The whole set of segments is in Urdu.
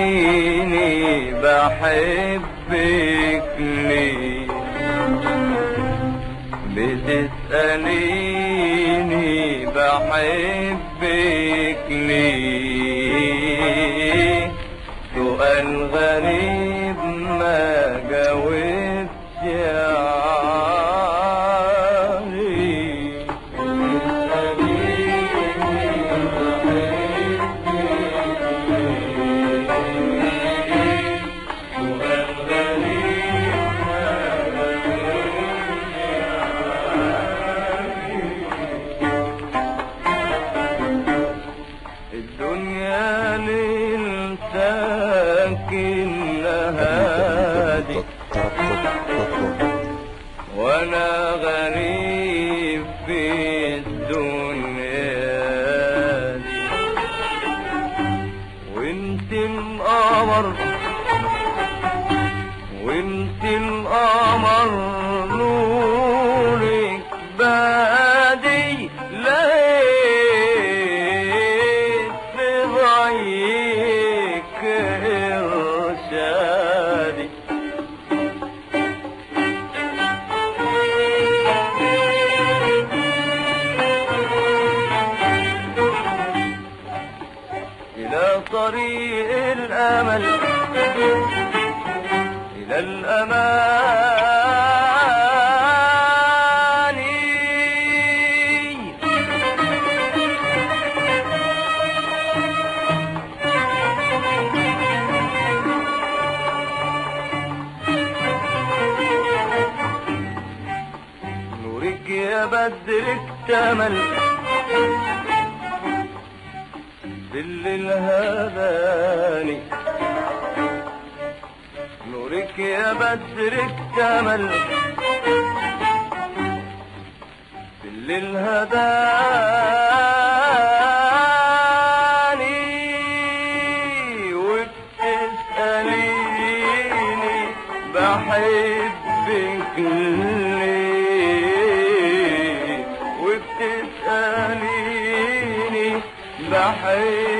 تسأليني بحبك ليه؟ بتسأليني بحبك ليه؟ سؤال غريب ما القمر وانت القمر إلى الأمان نورك يا بدر اكتمل ظل الهداني نورك يا بدر اكتمل ظل الهداني وبتسأليني بحبك ليه؟ وبتسأليني بحبك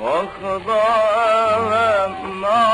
واخضع امام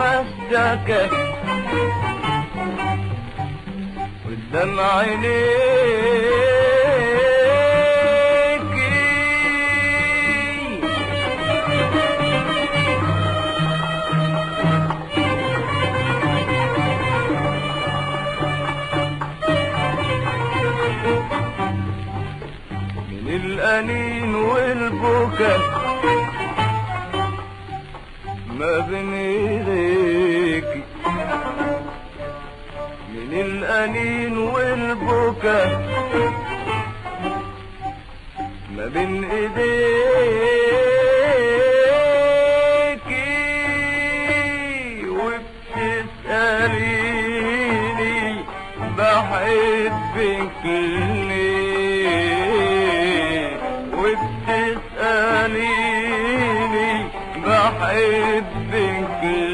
يا مسجك قدام عينيك من الأنين والبكا ما بين الحنين والبكا ما بين ايديكي وبتساليني بحبك ليه وبتسأليني بحبك ليه